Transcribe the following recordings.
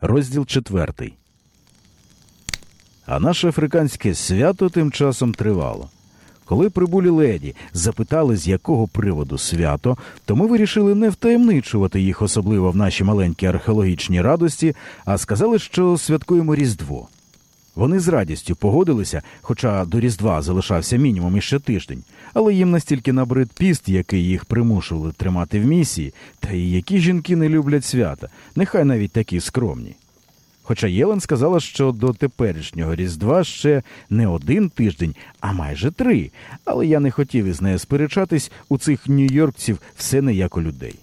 Розділ четвертий. А наше африканське свято тим часом тривало. Коли прибулі леді запитали, з якого приводу свято, то ми вирішили не втаємничувати їх особливо в наші маленькі археологічні радості, а сказали, що святкуємо Різдво. Вони з радістю погодилися, хоча до Різдва залишався мінімум іще тиждень, але їм настільки набрид піст, який їх примушували тримати в місії, та й які жінки не люблять свята, нехай навіть такі скромні. Хоча Єлен сказала, що до теперішнього Різдва ще не один тиждень, а майже три, але я не хотів із нею сперечатись у цих нью-йоркців все не як у людей.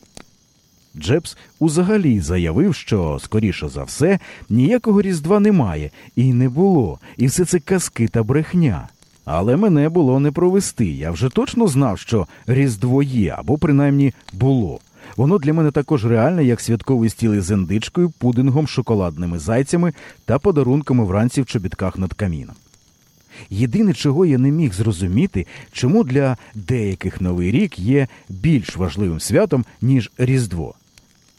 Джебс узагалі заявив, що, скоріше за все, ніякого Різдва немає, і не було, і все це казки та брехня. Але мене було не провести. Я вже точно знав, що Різдво є, або принаймні було. Воно для мене також реальне, як святковий стіл із індичкою, пудингом, шоколадними зайцями та подарунками вранці в чобітках над каміном. Єдине, чого я не міг зрозуміти, чому для деяких новий рік є більш важливим святом, ніж Різдво.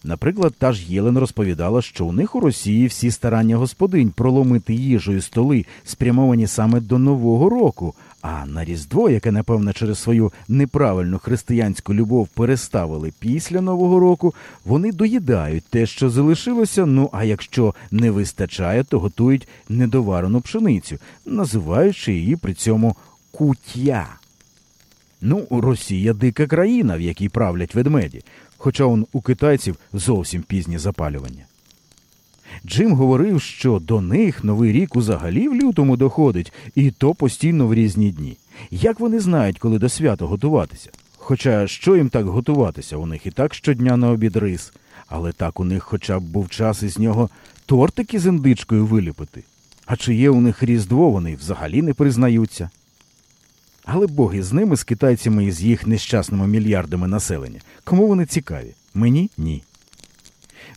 Наприклад, та ж Єлен розповідала, що у них у Росії всі старання господинь проломити їжею столи спрямовані саме до Нового року, а на Різдво, яке, напевно, через свою неправильну християнську любов переставили після Нового року, вони доїдають те, що залишилося. Ну а якщо не вистачає, то готують недоварену пшеницю, називаючи її при цьому кутя. Ну, Росія дика країна, в якій правлять ведмеді, хоча он у китайців зовсім пізнє запалювання. Джим говорив, що до них новий рік узагалі в лютому доходить, і то постійно в різні дні. Як вони знають, коли до свята готуватися? Хоча що їм так готуватися? У них і так щодня на обід рис, але так у них хоча б був час із нього тортики з індичкою виліпити. А чи є у них різдво, вони взагалі не признаються. Але боги з ними, з китайцями і з їх нещасними мільярдами населення. Кому вони цікаві? Мені ні.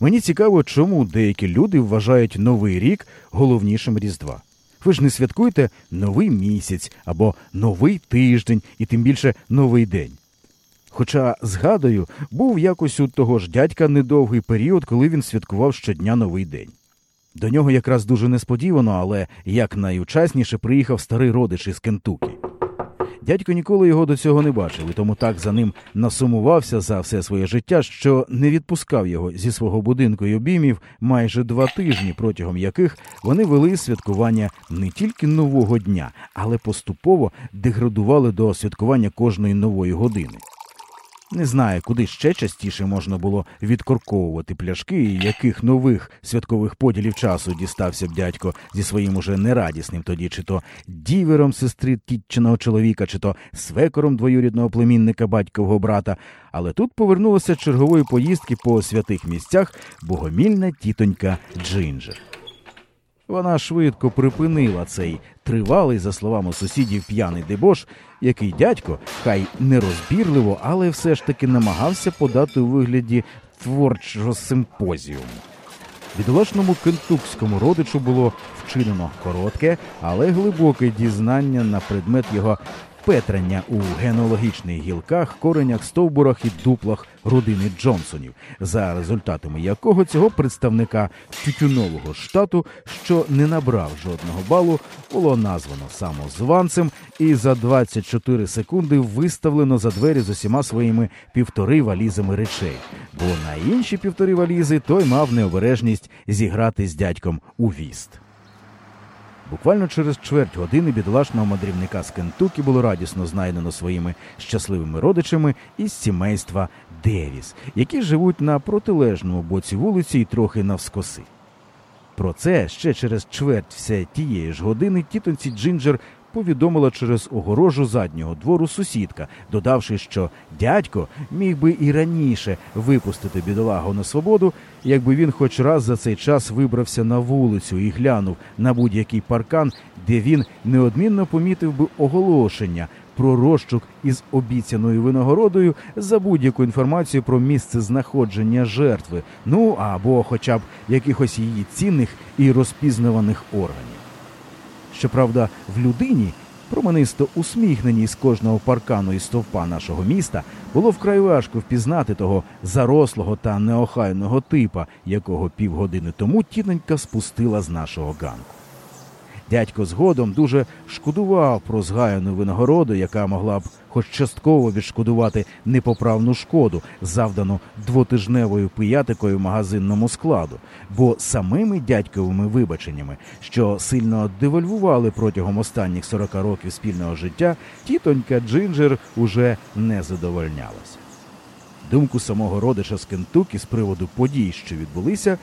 Мені цікаво, чому деякі люди вважають новий рік головнішим Різдва. Ви ж не святкуєте новий місяць або новий тиждень і тим більше новий день. Хоча, згадую, був якось у того ж дядька недовгий період, коли він святкував щодня новий день. До нього якраз дуже несподівано, але як найучасніше приїхав старий родич із Кентукі. Дядько ніколи його до цього не бачив, і тому так за ним насумувався за все своє життя, що не відпускав його зі свого будинку й обіймів майже два тижні, протягом яких вони вели святкування не тільки нового дня, але поступово деградували до святкування кожної нової години. Не знаю, куди ще частіше можна було відкорковувати пляшки, і яких нових святкових поділів часу дістався б дядько зі своїм уже нерадісним тоді, чи то дівером сестри тітчиного чоловіка, чи то свекором двоюрідного племінника батькового брата. Але тут повернулася чергової поїздки по святих місцях богомільна тітонька Джинджер. Вона швидко припинила цей тривалий, за словами сусідів, п'яний дебош, який дядько, хай нерозбірливо, але все ж таки намагався подати у вигляді творчого симпозіуму. Бідолашному кентукському родичу було вчинено коротке, але глибоке дізнання на предмет його петрання у генеалогічних гілках, коренях, стовбурах і дуплах родини Джонсонів, за результатами якого цього представника тютюнового штату, що не набрав жодного балу, було названо самозванцем і за 24 секунди виставлено за двері з усіма своїми півтори валізами речей. Бо на інші півтори валізи той мав необережність зіграти з дядьком у віст. Буквально через чверть години бідолашного мандрівника з Кентукі було радісно знайдено своїми щасливими родичами із сімейства Девіс, які живуть на протилежному боці вулиці і трохи навскоси. Про це ще через чверть все тієї ж години тітонці Джинджер повідомила через огорожу заднього двору сусідка, додавши, що дядько міг би і раніше випустити бідолагу на свободу, якби він хоч раз за цей час вибрався на вулицю і глянув на будь-який паркан, де він неодмінно помітив би оголошення. Про розшук із обіцяною винагородою за будь-яку інформацію про місце знаходження жертви, ну або хоча б якихось її цінних і розпізнаваних органів. Щоправда, в людині Променисто усміхнені з кожного паркану і стовпа нашого міста, було вкрай важко впізнати того зарослого та неохайного типа, якого півгодини тому тіненька спустила з нашого ганку. Дядько згодом дуже шкодував про згаяну винагороду, яка могла б хоч частково відшкодувати непоправну шкоду, завдану двотижневою пиятикою магазинному складу, бо самими дядьковими вибаченнями, що сильно девальвували протягом останніх 40 років спільного життя, тітонька Джинджер уже не задовольнялася. Думку самого родича з Кентукі з приводу подій, що відбулися,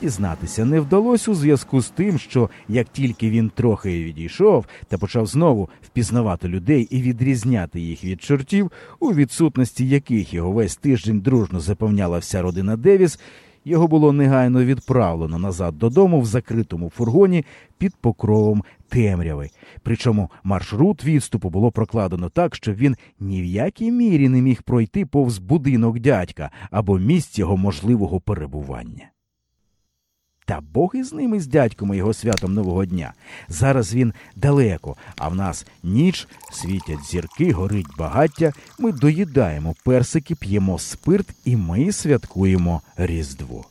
Дізнатися не вдалося у зв'язку з тим, що як тільки він трохи відійшов та почав знову впізнавати людей і відрізняти їх від чортів, у відсутності яких його весь тиждень дружно запевняла вся родина Девіс, його було негайно відправлено назад додому в закритому фургоні під покровом темряви. Причому маршрут відступу було прокладено так, щоб він ні в якій мірі не міг пройти повз будинок дядька або місць його можливого перебування. Та Бог із ними з дядьком і його святом Нового дня. Зараз він далеко, а в нас ніч, світять зірки, горить багаття. Ми доїдаємо персики, п'ємо спирт і ми святкуємо Різдво.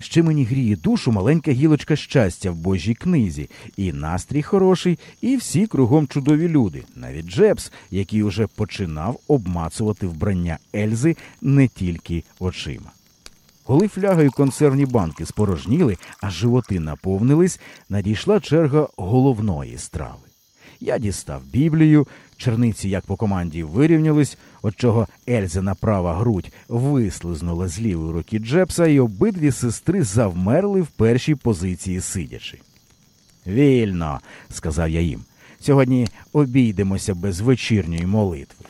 Ще мені гріє душу маленька гілочка щастя в Божій книзі, і настрій хороший, і всі кругом чудові люди, навіть Джебс, який уже починав обмацувати вбрання Ельзи не тільки очима. Коли фляга і консервні банки спорожніли, а животи наповнились, надійшла черга головної страви. Я дістав Біблію, черниці, як по команді, вирівнялись, от чого Ельзина права грудь вислизнула з лівої руки Джепса, і обидві сестри завмерли в першій позиції сидячи. Вільно, сказав я їм. Сьогодні обійдемося без вечірньої молитви.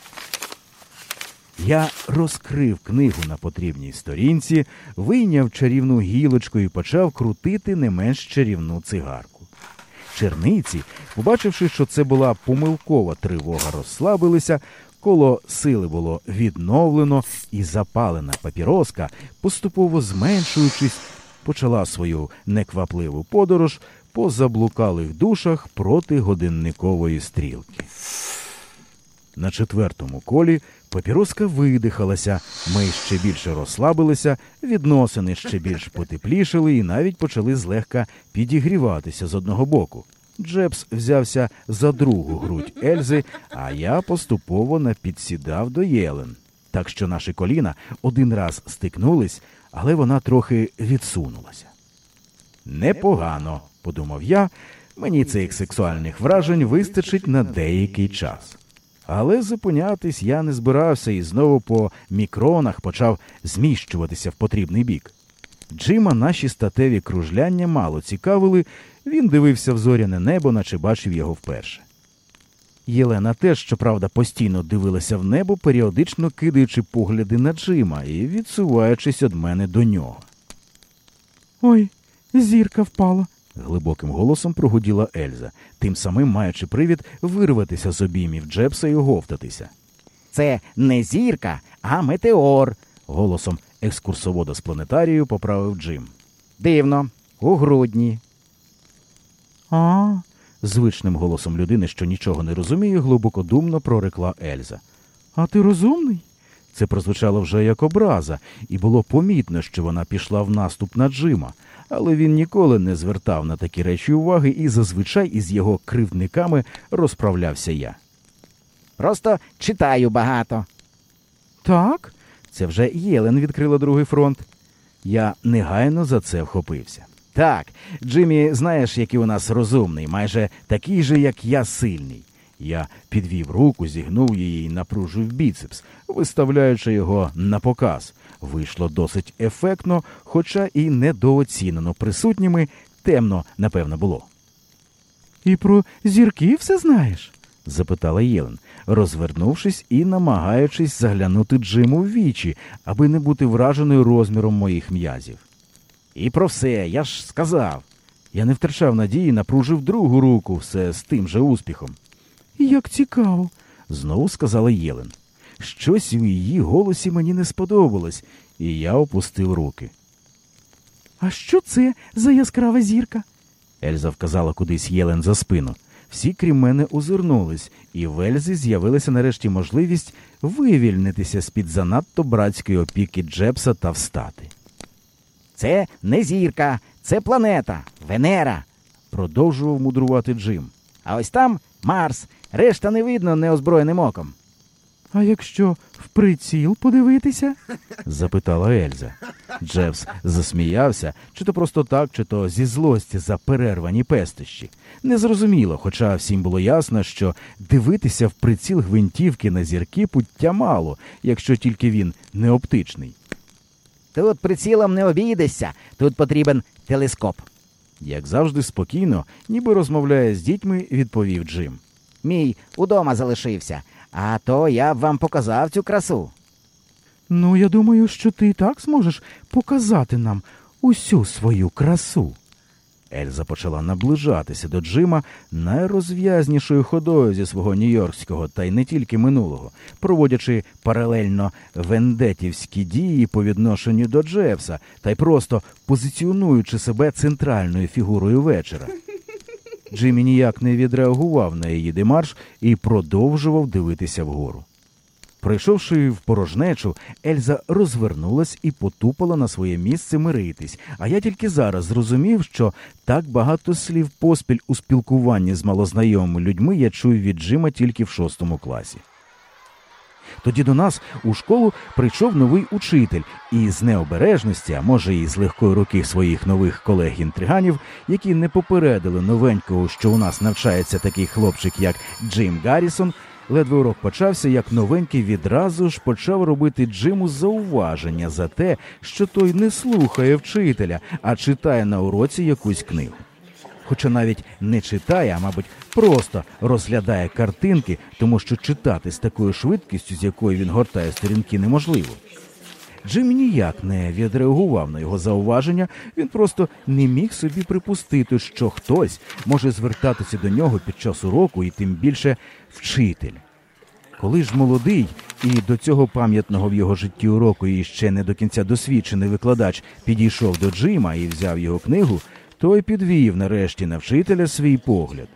Я розкрив книгу на потрібній сторінці, вийняв чарівну гілочку і почав крутити не менш чарівну цигарку. Черниці, побачивши, що це була помилкова тривога, розслабилися, коло сили було відновлено, і запалена папіроска, поступово зменшуючись, почала свою неквапливу подорож по заблукалих душах проти годинникової стрілки. На четвертому колі папіроска видихалася, ми ще більше розслабилися, відносини ще більш потеплішали і навіть почали злегка підігріватися з одного боку. Джебс взявся за другу грудь Ельзи, а я поступово напідсідав до Єлен. Так що наші коліна один раз стикнулись, але вона трохи відсунулася. Непогано, подумав я, мені цих сексуальних вражень вистачить на деякий час. Але зупинятись я не збирався і знову по мікронах почав зміщуватися в потрібний бік. Джима наші статеві кружляння мало цікавили, він дивився в зоряне небо, наче бачив його вперше. Єлена теж, щоправда, постійно дивилася в небо, періодично кидаючи погляди на Джима і відсуваючись від мене до нього. Ой, зірка впала, глибоким голосом прогуділа Ельза, тим самим маючи привід вирватися з обіймів Джепса і оговтатися. Це не зірка, а метеор. Голосом екскурсовода з планетарію поправив Джим. Дивно, у грудні. А. звичним голосом людини, що нічого не розуміє, глибокодумно прорекла Ельза. А ти розумний? Це прозвучало вже як образа, і було помітно, що вона пішла в наступ на Джима, але він ніколи не звертав на такі речі уваги і зазвичай із його кривдниками розправлявся я. Просто читаю багато. Так, це вже Єлен відкрила другий фронт. Я негайно за це вхопився. Так, Джиммі, знаєш, який у нас розумний, майже такий же, як я, сильний. Я підвів руку, зігнув її і напружив біцепс, виставляючи його на показ. Вийшло досить ефектно, хоча і недооцінено присутніми, темно, напевно, було. І про зірки все знаєш? запитала Єлен, розвернувшись і намагаючись заглянути Джиму в вічі, аби не бути враженою розміром моїх м'язів. І про все, я ж сказав. Я не втрачав надії, напружив другу руку, все з тим же успіхом. Як цікаво, знову сказала Єлен. Щось у її голосі мені не сподобалось, і я опустив руки. А що це за яскрава зірка? Ельза вказала кудись Єлен за спину. всі крім мене озирнулись, і в Ельзі з'явилася нарешті можливість вивільнитися з-під занадто братської опіки Джепса та встати. Це не зірка, це планета, Венера. Продовжував мудрувати Джим. А ось там Марс. Решта не видно неозброєним оком. А якщо в приціл подивитися? запитала Ельза. Джевс засміявся, чи то просто так, чи то зі злості за перервані пестощі. Незрозуміло, хоча всім було ясно, що дивитися в приціл гвинтівки на зірки пуття мало, якщо тільки він не оптичний. Тут прицілом не обійдешся, тут потрібен телескоп. Як завжди, спокійно, ніби розмовляє з дітьми, відповів Джим. Мій удома залишився, а то я б вам показав цю красу. Ну, я думаю, що ти так зможеш показати нам усю свою красу. Ельза почала наближатися до Джима найрозв'язнішою ходою зі свого нью-йоркського та й не тільки минулого, проводячи паралельно вендетівські дії по відношенню до Джефса та й просто позиціонуючи себе центральною фігурою вечора. Джиммі ніяк не відреагував на її демарш і продовжував дивитися вгору. Прийшовши в порожнечу, Ельза розвернулась і потупала на своє місце миритись, а я тільки зараз зрозумів, що так багато слів поспіль у спілкуванні з малознайомими людьми я чую від Джима тільки в шостому класі. Тоді до нас у школу прийшов новий учитель, і з необережності, а може і з легкої руки своїх нових колег-інтриганів, які не попередили новенького, що у нас навчається такий хлопчик, як Джим Гаррісон, ледве урок почався, як новенький відразу ж почав робити Джиму зауваження за те, що той не слухає вчителя, а читає на уроці якусь книгу хоча навіть не читає, а мабуть, просто розглядає картинки, тому що читати з такою швидкістю, з якою він гортає сторінки, неможливо. Джим ніяк не відреагував на його зауваження, він просто не міг собі припустити, що хтось може звертатися до нього під час уроку і тим більше вчитель. Коли ж молодий і до цього пам'ятного в його житті уроку і ще не до кінця досвідчений викладач підійшов до Джима і взяв його книгу, той підвів нарешті на вчителя свій погляд.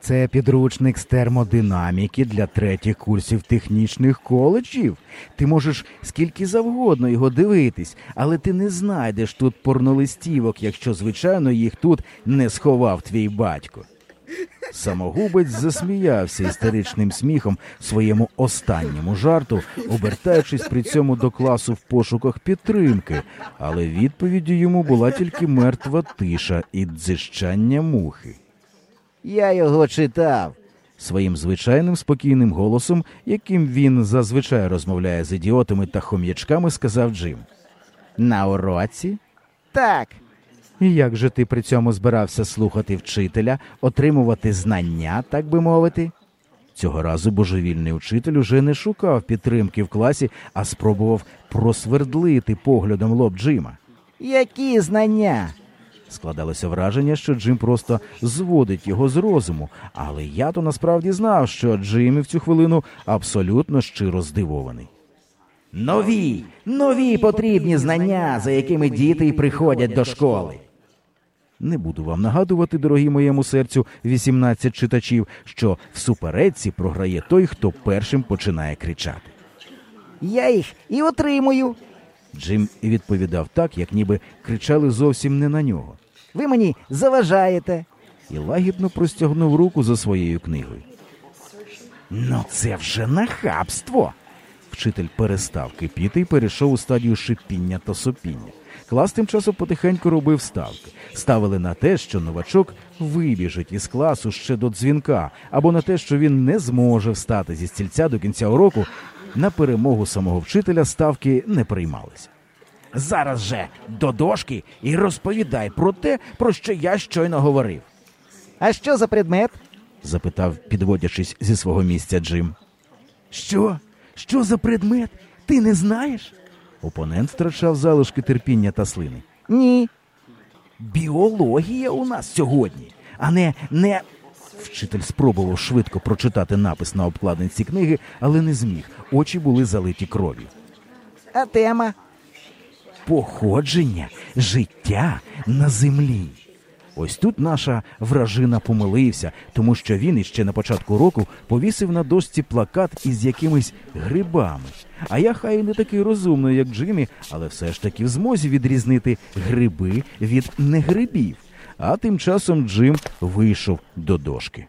Це підручник з термодинаміки для третіх курсів технічних коледжів. Ти можеш скільки завгодно його дивитись, але ти не знайдеш тут порнолистівок, якщо, звичайно, їх тут не сховав твій батько. Самогубець засміявся істеричним сміхом своєму останньому жарту, обертаючись при цьому до класу в пошуках підтримки, але відповіддю йому була тільки мертва тиша і дзищання мухи. Я його читав. Своїм звичайним спокійним голосом, яким він зазвичай розмовляє з ідіотами та хом'ячками, сказав Джим. На уроці? Так. І як же ти при цьому збирався слухати вчителя, отримувати знання, так би мовити? Цього разу божевільний учитель уже не шукав підтримки в класі, а спробував просвердлити поглядом лоб Джима. Які знання? Складалося враження, що Джим просто зводить його з розуму, але я то насправді знав, що Джим в цю хвилину абсолютно щиро здивований. Нові, нові потрібні знання, за якими діти й приходять до школи. Не буду вам нагадувати, дорогі моєму серцю, 18 читачів, що в суперечці програє той, хто першим починає кричати. Я їх і отримую. Джим відповідав так, як ніби кричали зовсім не на нього, Ви мені заважаєте. і лагідно простягнув руку за своєю книгою. Ну, це вже нахабство. Вчитель перестав кипіти і перейшов у стадію шипіння та сопіння. Клас тим часом потихеньку робив ставки. Ставили на те, що новачок вибіжить із класу ще до дзвінка, або на те, що він не зможе встати зі стільця до кінця уроку. На перемогу самого вчителя ставки не приймалися. Зараз же до дошки і розповідай про те, про що я щойно говорив, А що за предмет? запитав, підводячись зі свого місця Джим. Що? Що за предмет? Ти не знаєш? Опонент втрачав залишки терпіння та слини. Ні. Біологія у нас сьогодні, а не не. Вчитель спробував швидко прочитати напис на обкладинці книги, але не зміг. Очі були залиті кров'ю. А тема? Походження життя на землі. Ось тут наша вражина помилився, тому що він іще на початку року повісив на дошці плакат із якимись грибами. А я хай не такий розумний, як Джиммі, але все ж таки в змозі відрізнити гриби від негрибів. А тим часом Джим вийшов до дошки.